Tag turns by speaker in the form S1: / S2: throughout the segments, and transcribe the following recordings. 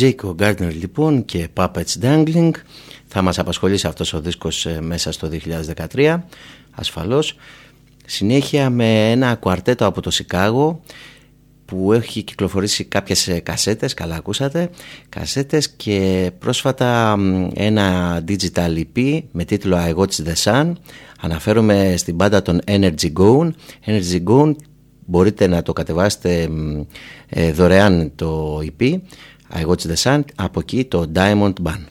S1: Jacob Gardner λοιπόν και Puppets Dangling θα μας απασχολήσει αυτός ο δίσκος ε, μέσα στο 2013 ασφαλώς συνέχεια με ένα κουαρτέτο από το Σικάγο που έχει κυκλοφορήσει κάποιες ε, κασέτες, καλά ακούσατε, κασέτες και πρόσφατα ένα digital EP με τίτλο I Watch the Sun. Αναφέρομαι στην πάντα των Energy Gone. Energy Gone μπορείτε να το κατεβάσετε ε, δωρεάν το EP I Watch the Sun, από εκεί το Diamond Band.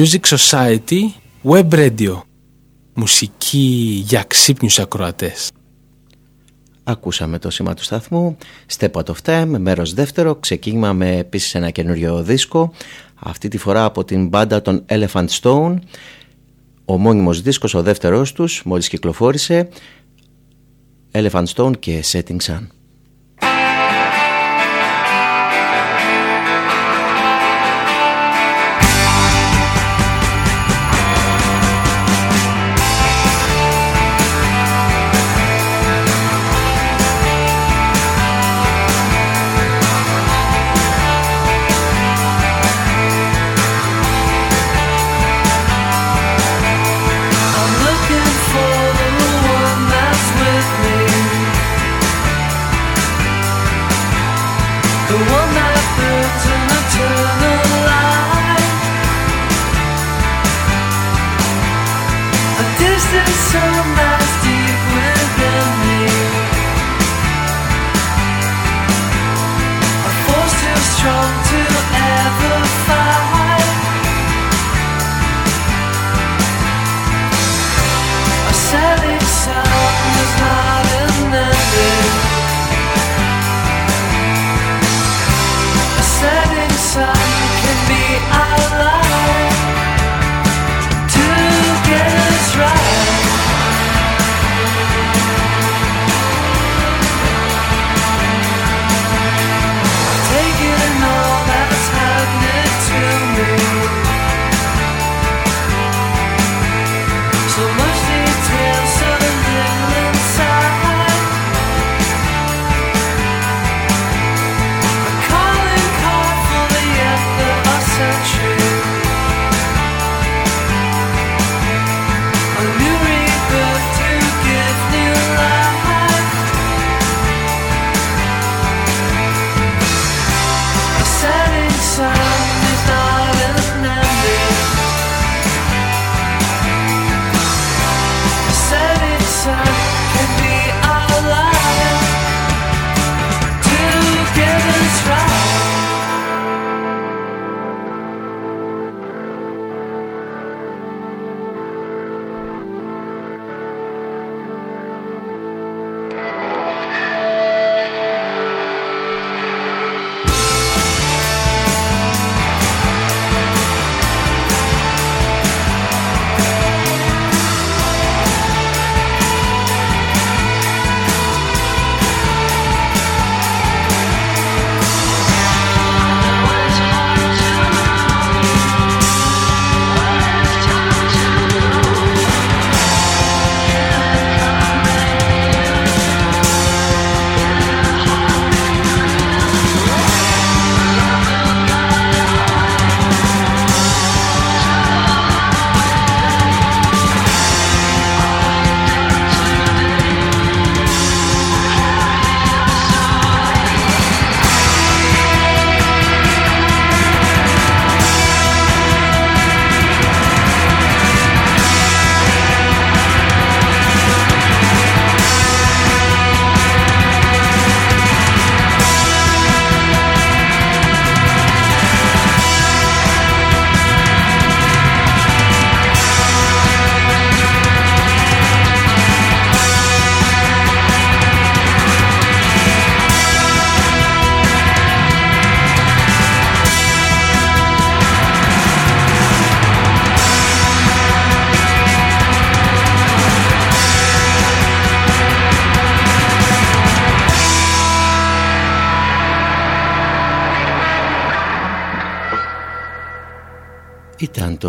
S2: Music Society Web Radio. Μουσική για ξύπνιους ακροατές.
S1: Ακούσαμε το σήμα του σταθμού Step Out of Time, μέρος δεύτερο Ξεκίνημα με επίσης ένα καινούριο δίσκο Αυτή τη φορά από την μπάντα των Elephant Stone Ο μόνιμος δίσκος, ο δεύτερος τους Μόλις κυκλοφόρησε Elephant Stone και Setting Sun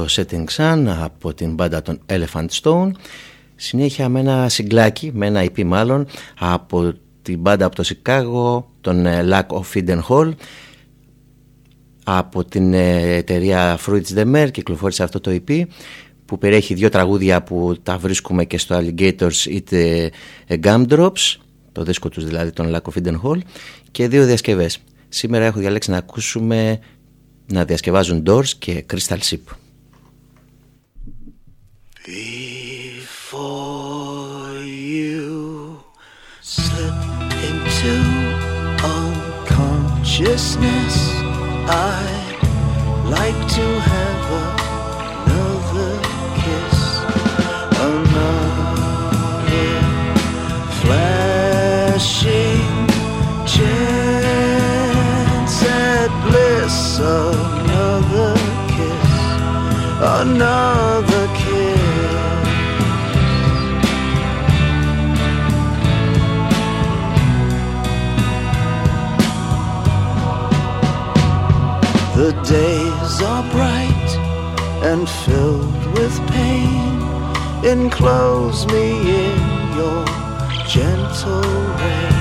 S1: το Setting Sun από την μπάντα των Elephant Stone. Συνέχεια με ένα συγκλάκι, με ένα EP μάλλον από την μπάντα από το Σικάγο τον ε, Lack of Hidden Hall από την ε, εταιρεία Fruits the Mer κυκλοφόρησε αυτό το EP που περιέχει δύο τραγούδια που τα βρίσκουμε και στο Alligators είτε ε, Gumdrops το δίσκο τους δηλαδή τον Lack of Hidden Hall και δύο διασκευές. Σήμερα έχω διαλέξει να ακούσουμε να διασκευάζουν Doors και Crystal Ship
S3: Before you slip into unconsciousness, I'd like to days are bright and filled with pain. Enclose me in your gentle rain.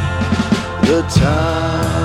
S3: The time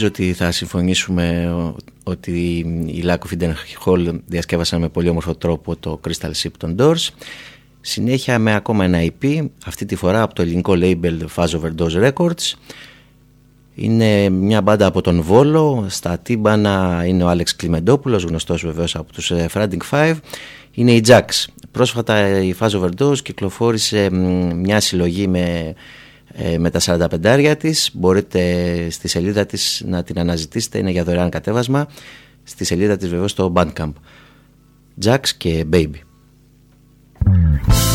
S1: Νομίζω ότι θα συμφωνήσουμε ο- ότι οι Lack of Hidden Hall διασκεύασαν με πολύ όμορφο τρόπο το Crystal Ship των Doors. Συνέχεια με ακόμα ένα EP, αυτή τη φορά από το ελληνικό label Fuzz Overdose Records. Είναι μια μπάντα από τον Βόλο, στα τύμπανα είναι ο Άλεξ Κλιμεντόπουλος, γνωστός βεβαίως από τους ε, Frantic Five. Είναι η Jax. Πρόσφατα η Fuzz Overdose κυκλοφόρησε μ, μια συλλογή με ε, με τα 45 της μπορείτε στη σελίδα της να την αναζητήσετε είναι για δωρεάν κατέβασμα. Στη σελίδα της βεβαίως στο Bandcamp. Jax και Baby
S4: Baby,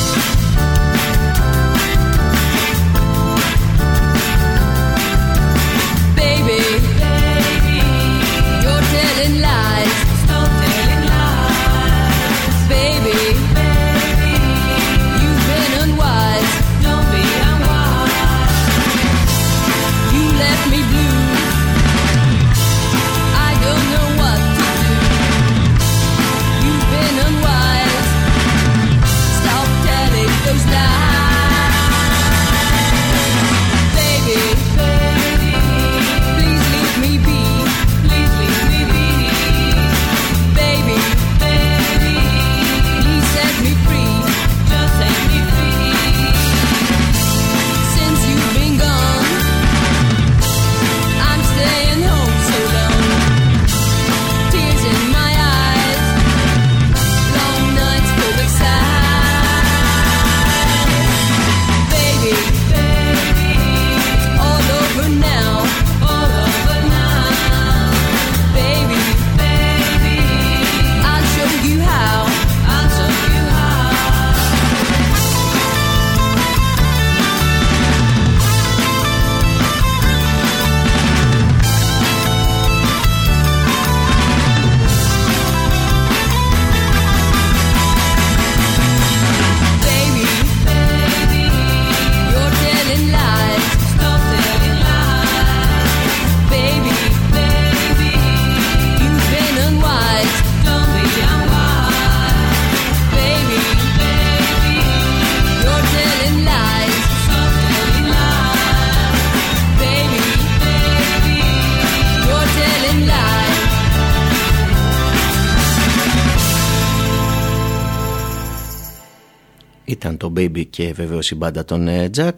S5: ήταν το Baby και βεβαίως η μπάντα των ε, Jax.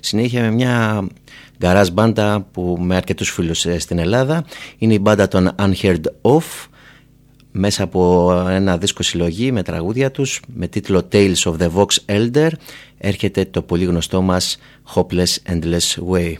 S5: Συνέχεια με μια garage μπάντα που με αρκετούς φίλους ε, στην Ελλάδα είναι η μπάντα των Unheard Of μέσα από ένα δίσκο συλλογή με τραγούδια τους με τίτλο Tales of the Vox Elder έρχεται το πολύ γνωστό μας Hopeless Endless Way.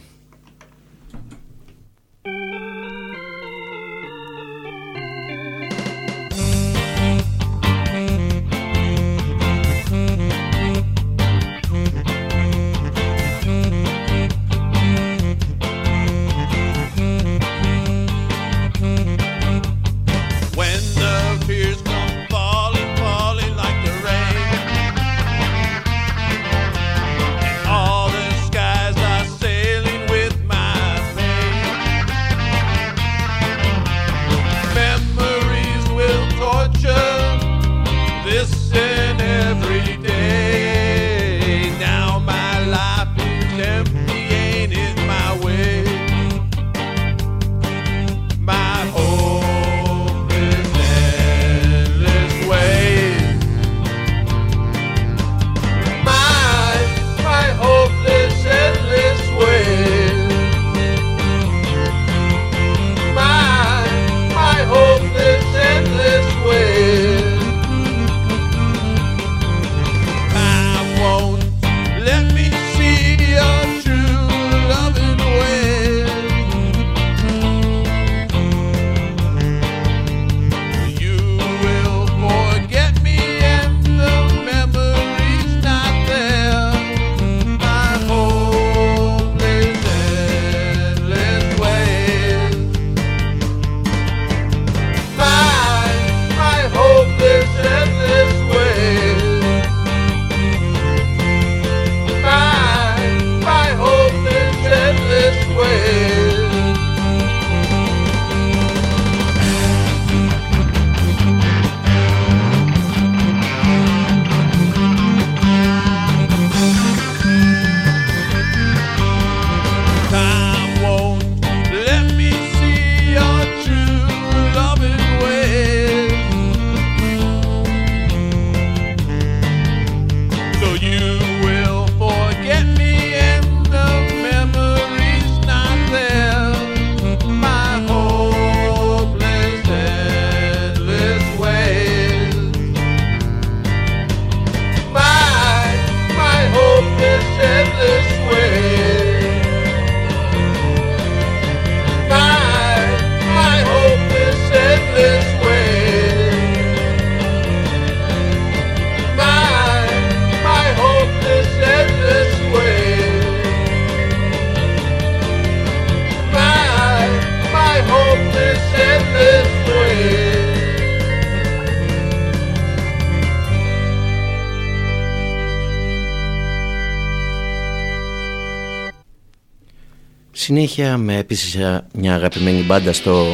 S5: Συνέχεια με επίσης μια αγαπημένη μπάντα στο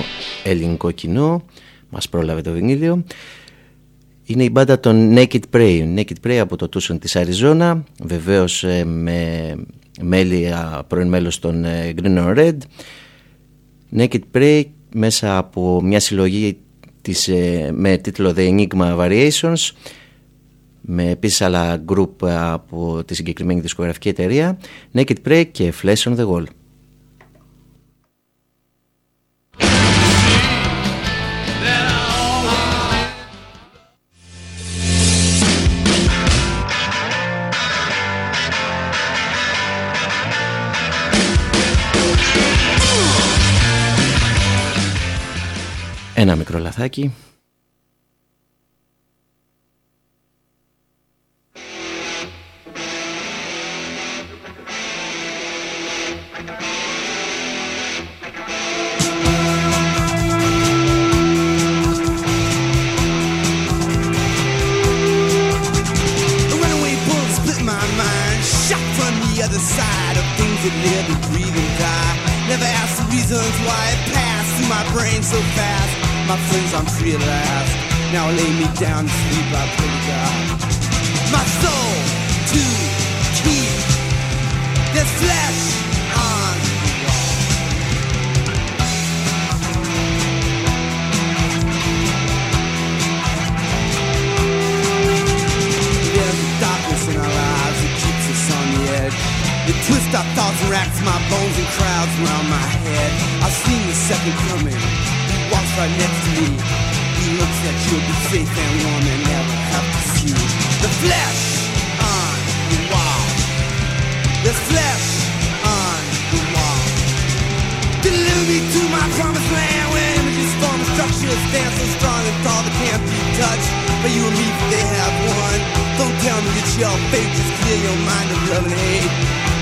S5: ελληνικό κοινό. Μας πρόλαβε το βινίλιο είναι η μπάντα των Naked Prey. Naked Prey από το Tucson της Αριζόνα βεβαίως ε, με μέλη, α, πρώην μέλος των ε, Green or Red. Naked Prey μέσα από μια συλλογή της, ε, με τίτλο The Enigma Variations με επίσης άλλα group από τη συγκεκριμένη δισκογραφική εταιρεία. Naked Prey και Flesh on the Wall Ένα μικρό λαθάκι.
S6: Last. Now lay me down to sleep, I pray to God. Structure stand so strong and tall that can't be touched. But you and me, they have one. Don't tell me that your fate just clear your mind of love and hate.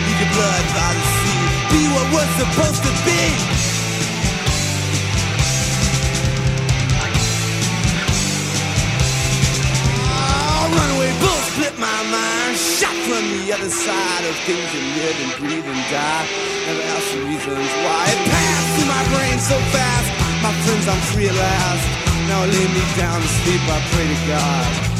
S6: Leave your blood by the sea. Be what was supposed to be. Oh, runaway split my mind. Shot from the other side of things that live and breathe and die. Never asked the reasons why it passed through my brain so fast. My friends, I'm free at last. Now lay me down to sleep. I pray to God.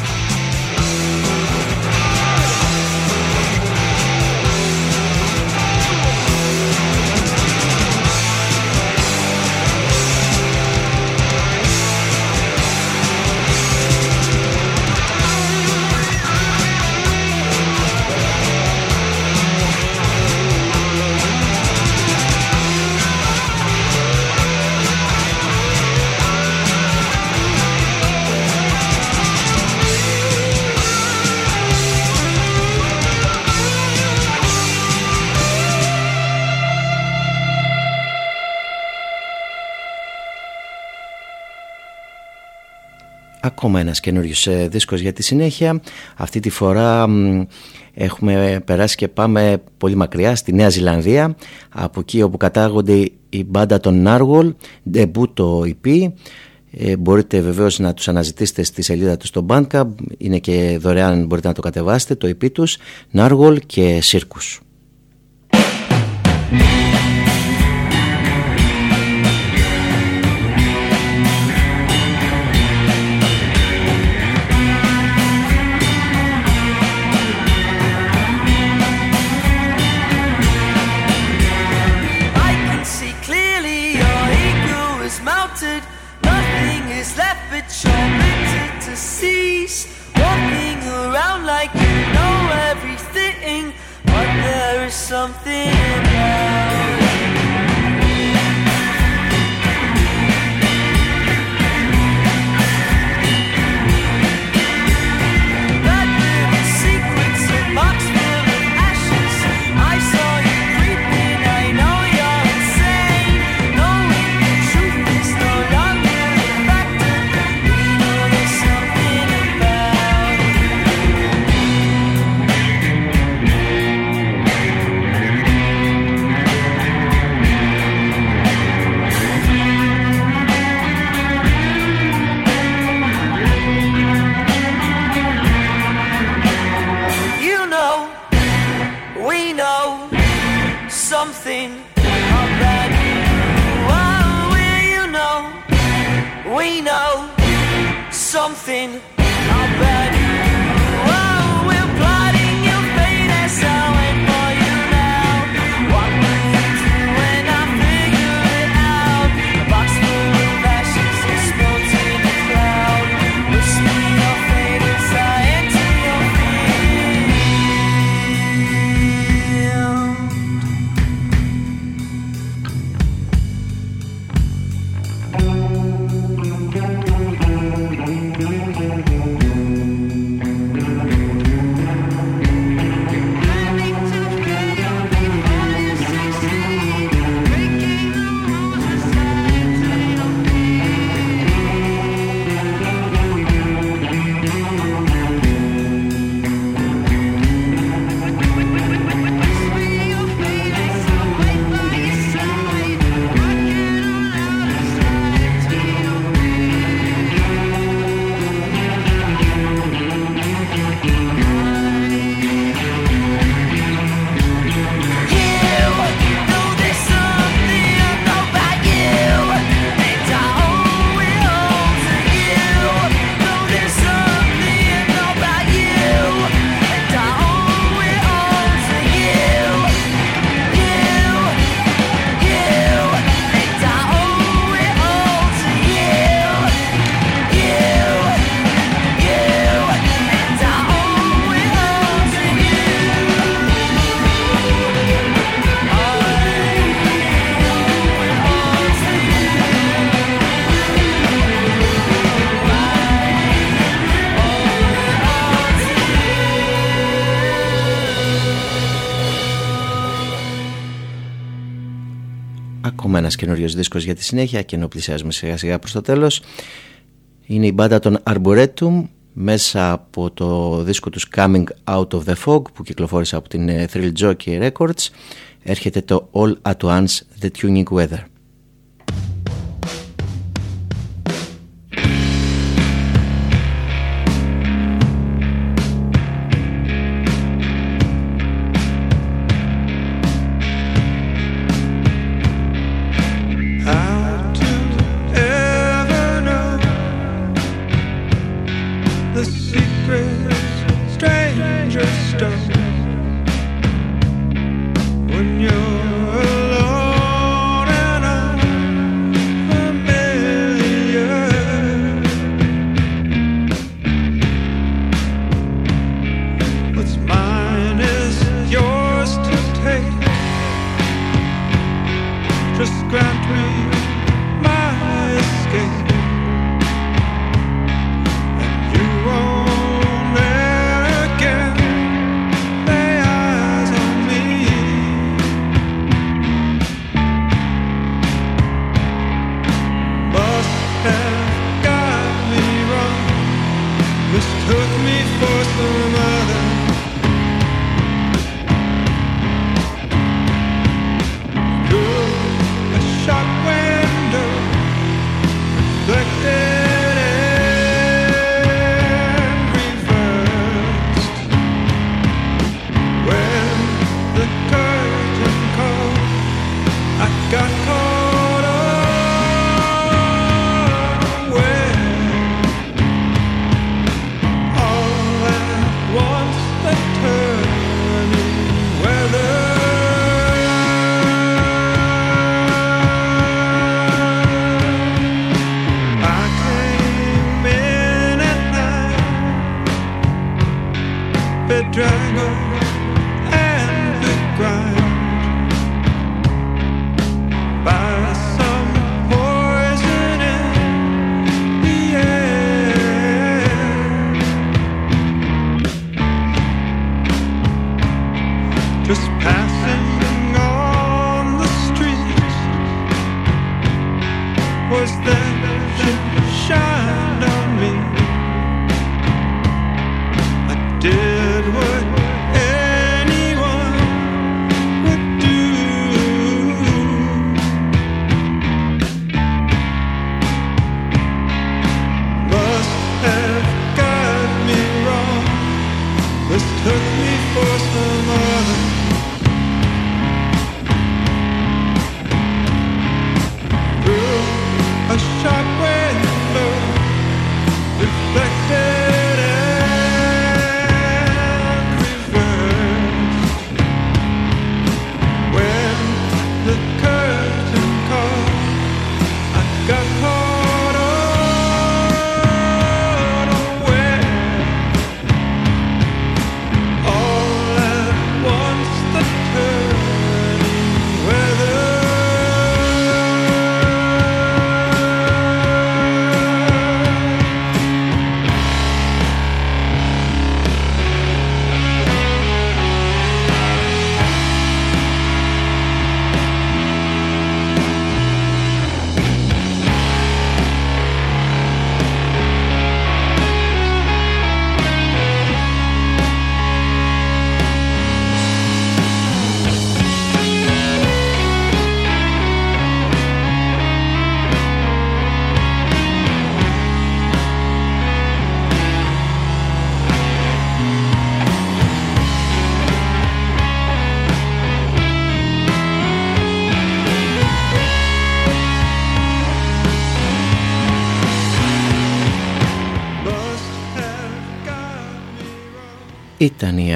S1: Ακόμα ένας καινούριος ε, δίσκος για τη συνέχεια. Αυτή τη φορά μ, έχουμε περάσει και πάμε πολύ μακριά στη Νέα Ζηλανδία από εκεί όπου κατάγονται η μπάντα των Narwhal, debut το EP. Ε, μπορείτε βεβαίως να τους αναζητήσετε στη σελίδα τους στο Bandcamp, είναι και δωρεάν μπορείτε να το κατεβάσετε, το EP τους, Narwhal και Circus.
S7: Know everything, but there is something that
S8: ένας καινούριος δίσκος για τη συνέχεια και ενώ πλησιάζουμε σιγά σιγά προς το τέλος. Είναι η μπάντα των Arboretum μέσα από το δίσκο τους Coming Out of the Fog που κυκλοφόρησε από την ε, Thrill Jockey Records έρχεται το All At Once The Tuning Weather.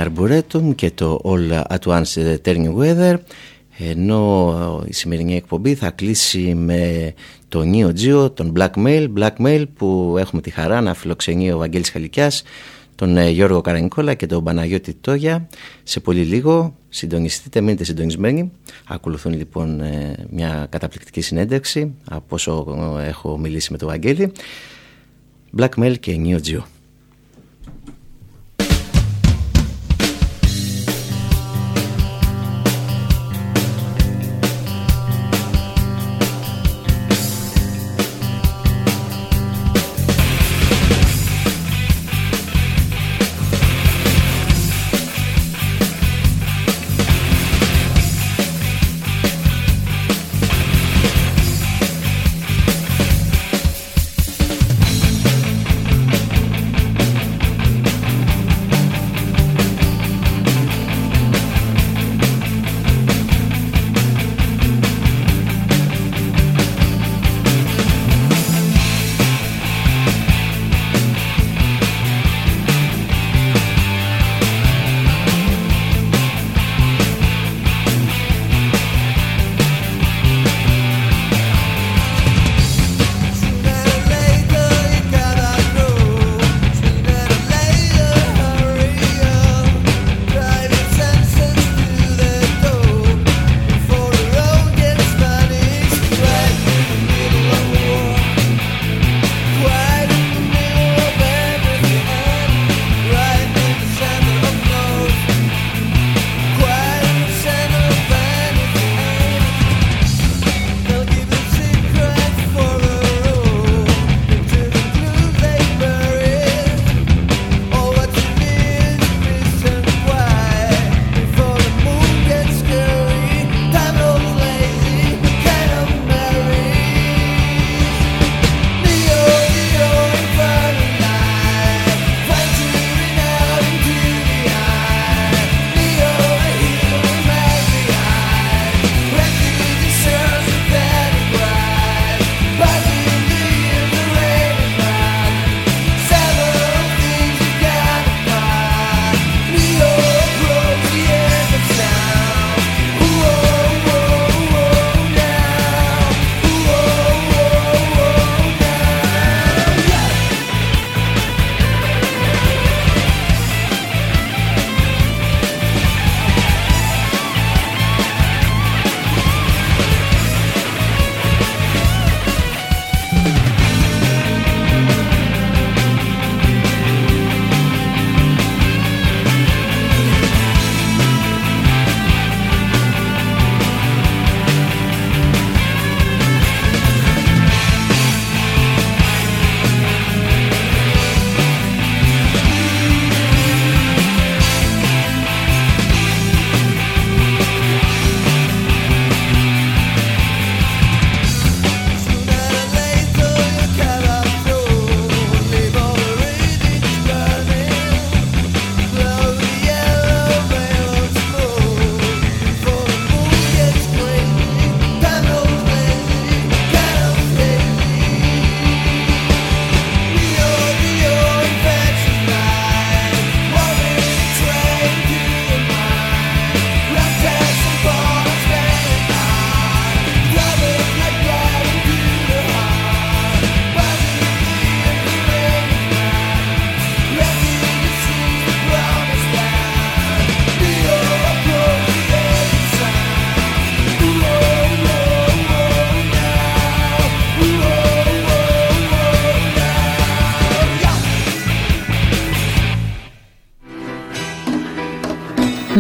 S8: Arboretum και το All At Once The Turning Weather ενώ η σημερινή εκπομπή θα κλείσει με το Neo Geo, τον Blackmail, Blackmail που έχουμε τη χαρά να φιλοξενεί ο Βαγγέλης Χαλικιάς, τον ε, Γιώργο Καρανικόλα και τον Παναγιώτη Τόγια σε πολύ λίγο. Συντονιστείτε, μείνετε συντονισμένοι. Ακολουθούν λοιπόν ε, μια καταπληκτική συνέντευξη από όσο ε, έχω μιλήσει με τον Βαγγέλη. Blackmail και Neo Geo.